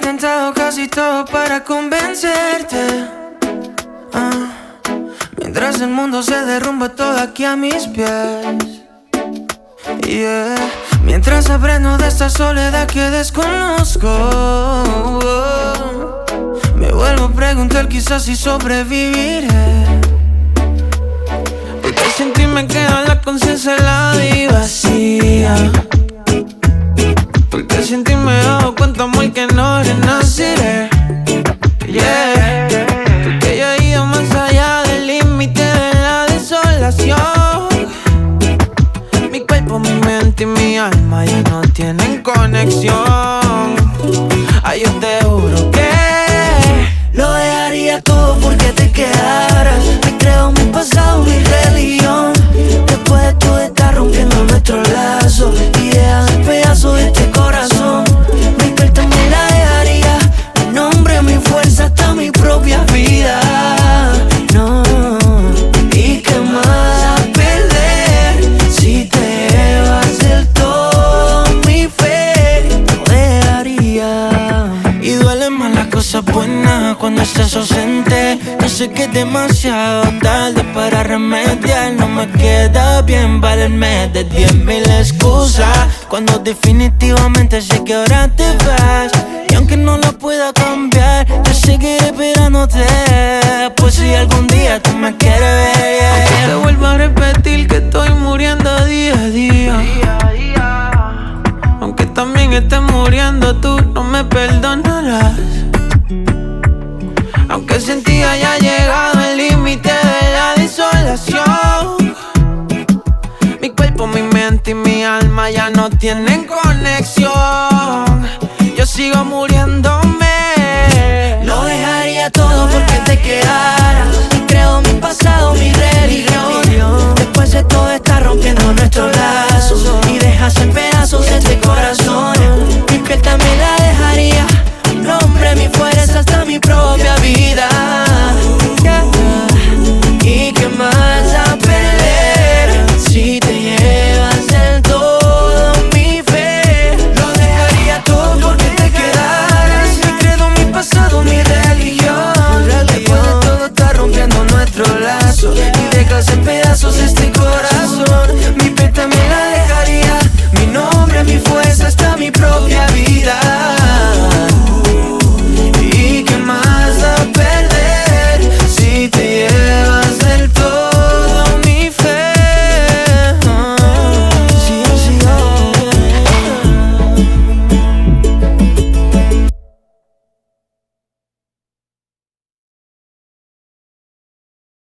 intentado casi todo para convencerte. Ah, mientras el mundo se derrumba todo aquí a mis pies. Yeah. Mientras aprendo de esta soledad que desconozco. Me vuelvo a preguntar quizás si sobreviviré. Y mi alma ya no tienen conexión. Ay, yo te juro que Lo dejaría todo porque te quedaras. Me creo mi pasado, mi religión. Después de todo está rompiendo nuestro lazo. Y deja el pedazo de este corazón. Mi piel también la dejaría. Mi nombre, mi fuerza, hasta mi propia vida. Cuando estás ausente. No sé que es demasiado tarde para remediar. No me queda bien valerme de diez mil excusas. Cuando definitivamente sé que ahora te vas. Y aunque no lo pueda cambiar, yo seguiré esperándote. Pues si algún día tú me quieres ver, te vuelvo a repetir que estoy muriendo día a día. Aunque también estés muriendo, tú no me perdonarás. Ti haya llegado el límite de la desolación. Mi cuerpo, mi mente y mi alma ya no tienen conexión. Yo sigo muriéndome. desesperado